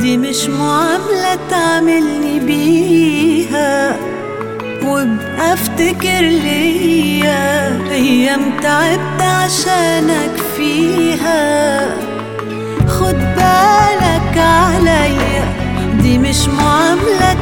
دي مش معاملة تعملني بيها وابقى افتكر ليا أيام تعبت عشانك فيها. خد بالك عليا دي مش معاملة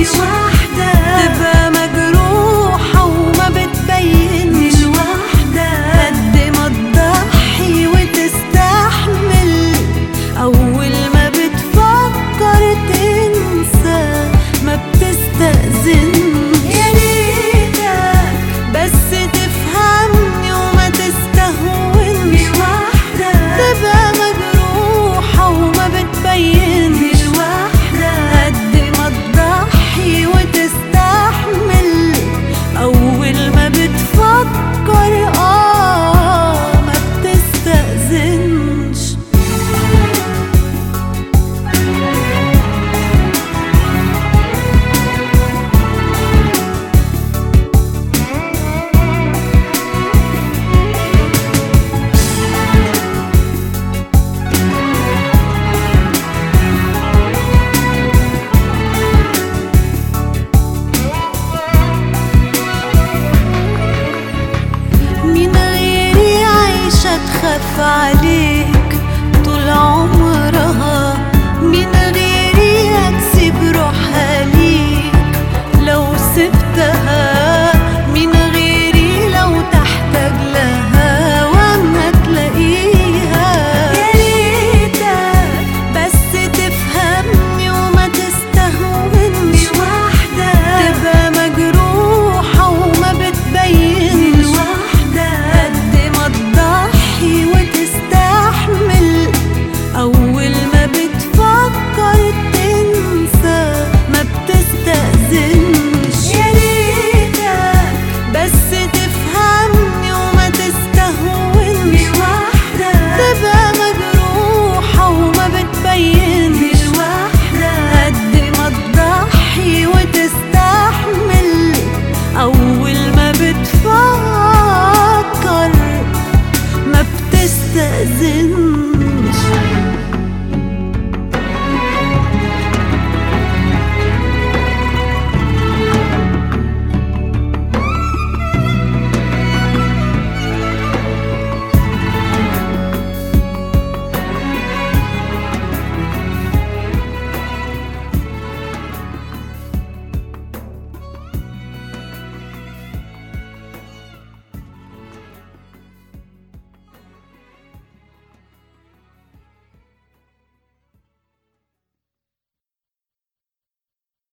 you were. عليك